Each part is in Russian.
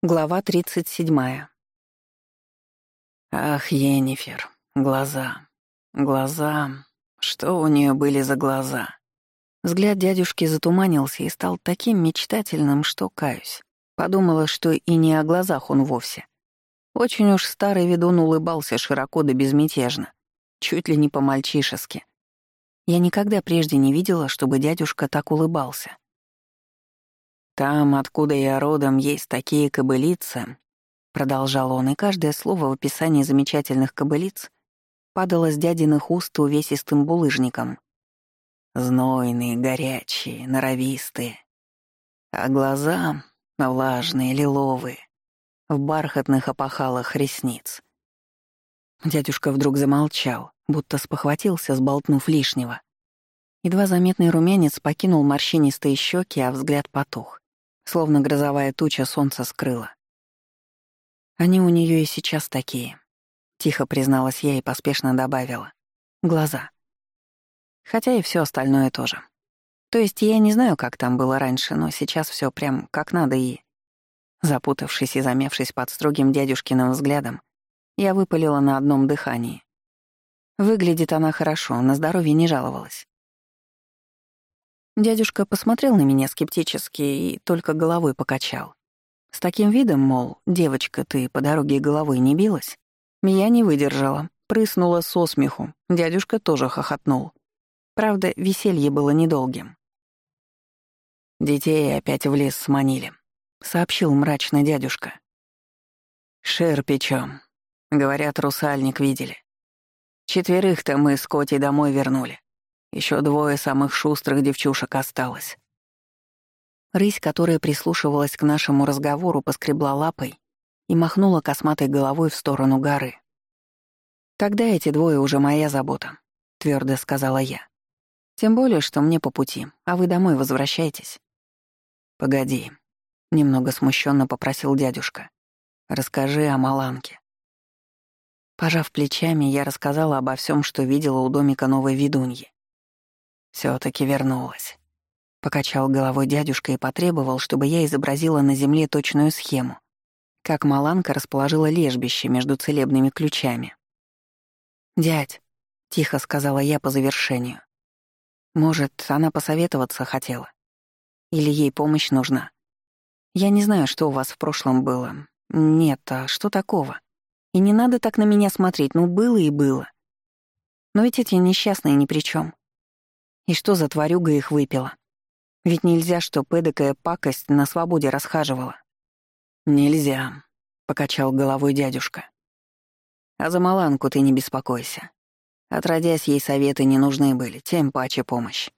Глава 37. Ах, Енифер, глаза, глаза, что у нее были за глаза? Взгляд дядюшки затуманился и стал таким мечтательным, что каюсь. Подумала, что и не о глазах он вовсе. Очень уж старый ведун улыбался широко да безмятежно, чуть ли не по-мальчишески. Я никогда прежде не видела, чтобы дядюшка так улыбался. «Там, откуда я родом, есть такие кобылицы», — продолжал он, и каждое слово в описании замечательных кобылиц падало с дядиных уст увесистым булыжником. Знойные, горячие, норовистые. А глаза влажные, лиловые, в бархатных опахалах ресниц. Дядюшка вдруг замолчал, будто спохватился, сболтнув лишнего. Едва заметный румянец покинул морщинистые щеки, а взгляд потух словно грозовая туча солнца скрыла. Они у нее и сейчас такие. Тихо призналась я и поспешно добавила. Глаза. Хотя и все остальное тоже. То есть я не знаю, как там было раньше, но сейчас все прям как надо и... Запутавшись и замевшись под строгим дядюшкиным взглядом, я выпалила на одном дыхании. Выглядит она хорошо, на здоровье не жаловалась. Дядюшка посмотрел на меня скептически и только головой покачал. С таким видом, мол, девочка, ты по дороге головой не билась? Я не выдержала, прыснула со смеху. Дядюшка тоже хохотнул. Правда, веселье было недолгим. «Детей опять в лес сманили», — сообщил мрачно дядюшка. «Шер печём. Говорят, русальник видели. Четверых-то мы с Котей домой вернули. Еще двое самых шустрых девчушек осталось. Рысь, которая прислушивалась к нашему разговору, поскребла лапой и махнула косматой головой в сторону горы. «Тогда эти двое уже моя забота», — твердо сказала я. «Тем более, что мне по пути, а вы домой возвращайтесь». «Погоди», — немного смущенно попросил дядюшка. «Расскажи о Маланке». Пожав плечами, я рассказала обо всем, что видела у домика новой ведуньи все таки вернулась. Покачал головой дядюшка и потребовал, чтобы я изобразила на земле точную схему, как Маланка расположила лежбище между целебными ключами. «Дядь», — тихо сказала я по завершению, — «может, она посоветоваться хотела? Или ей помощь нужна? Я не знаю, что у вас в прошлом было. Нет, а что такого? И не надо так на меня смотреть, ну было и было. Но ведь эти несчастные ни при чем. И что за тварюга их выпила? Ведь нельзя, чтоб эдакая пакость на свободе расхаживала. «Нельзя», — покачал головой дядюшка. «А за Маланку ты не беспокойся. Отродясь, ей советы не нужны были, тем паче помощь.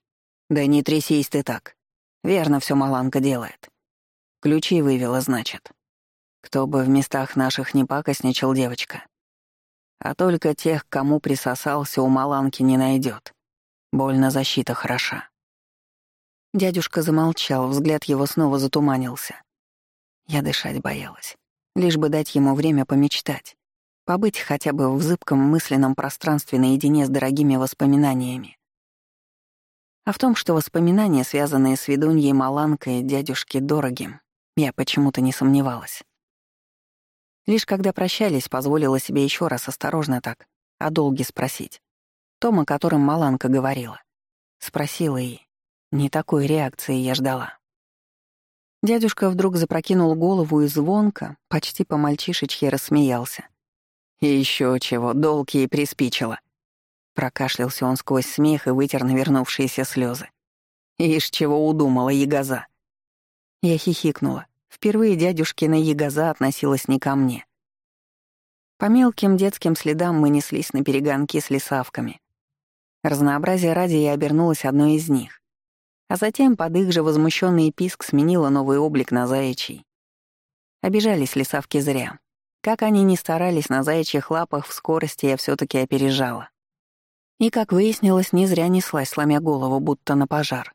Да не трясись ты так. Верно все Маланка делает. Ключи вывела, значит. Кто бы в местах наших не пакостничал девочка. А только тех, кому присосался, у Маланки не найдет. Больно защита хороша. Дядюшка замолчал, взгляд его снова затуманился. Я дышать боялась. Лишь бы дать ему время помечтать. Побыть хотя бы в зыбком мысленном пространстве наедине с дорогими воспоминаниями. А в том, что воспоминания, связанные с ведуньей Маланкой, дядюшке дорогим, я почему-то не сомневалась. Лишь когда прощались, позволила себе еще раз осторожно так, о долге спросить. Том, о котором Маланка говорила. Спросила и не такой реакции я ждала. Дядюшка вдруг запрокинул голову и звонко, почти по-мальчишечьи рассмеялся. «И еще чего, долг ей приспичило». Прокашлялся он сквозь смех и вытер навернувшиеся слезы. «Ишь, чего удумала, ягоза!» Я хихикнула. Впервые дядюшкина ягоза относилась не ко мне. По мелким детским следам мы неслись на перегонки с лесавками. Разнообразие ради я обернулась одной из них. А затем под их же возмущенный писк сменила новый облик на заячий. Обижались лесавки зря. Как они ни старались на заячьих лапах, в скорости я все таки опережала. И, как выяснилось, не зря неслась, сломя голову, будто на пожар.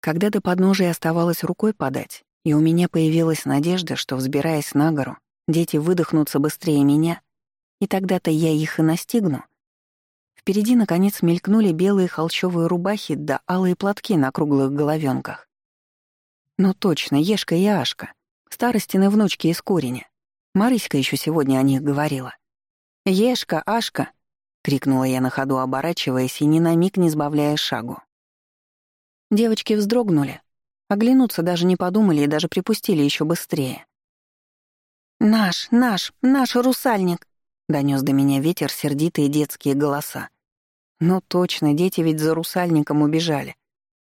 Когда до подножия оставалось рукой подать, и у меня появилась надежда, что, взбираясь на гору, дети выдохнутся быстрее меня, и тогда-то я их и настигну — Впереди, наконец, мелькнули белые холщовые рубахи да алые платки на круглых головенках. Но точно, Ешка и Ашка. Старостины внучки из Куриня. Марыська еще сегодня о них говорила. «Ешка, Ашка!» — крикнула я на ходу, оборачиваясь и ни на миг не сбавляя шагу. Девочки вздрогнули, оглянуться даже не подумали и даже припустили еще быстрее. «Наш, наш, наш русальник!» — донес до меня ветер сердитые детские голоса. «Ну точно, дети ведь за русальником убежали.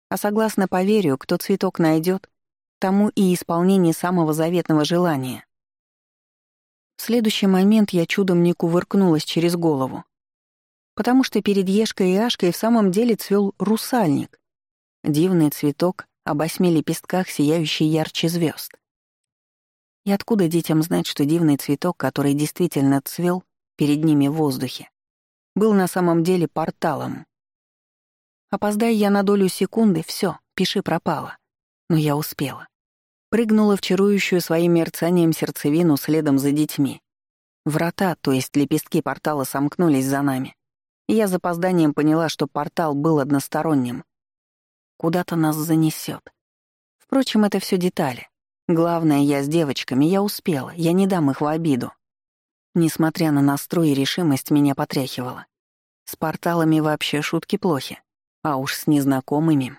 А согласно поверью, кто цветок найдет, тому и исполнение самого заветного желания». В следующий момент я чудом не кувыркнулась через голову, потому что перед Ешкой и Ашкой в самом деле цвел русальник. Дивный цветок об восьми лепестках, сияющий ярче звезд. И откуда детям знать, что дивный цветок, который действительно цвел перед ними в воздухе, был на самом деле порталом? Опоздай я на долю секунды, все, пиши пропало. Но я успела. Прыгнула в чарующую своим мерцанием сердцевину следом за детьми. Врата, то есть лепестки портала, сомкнулись за нами. И я запозданием поняла, что портал был односторонним. Куда-то нас занесет. Впрочем, это все детали. Главное, я с девочками, я успела, я не дам их в обиду. Несмотря на настрой и решимость, меня потряхивало. С порталами вообще шутки плохи, а уж с незнакомыми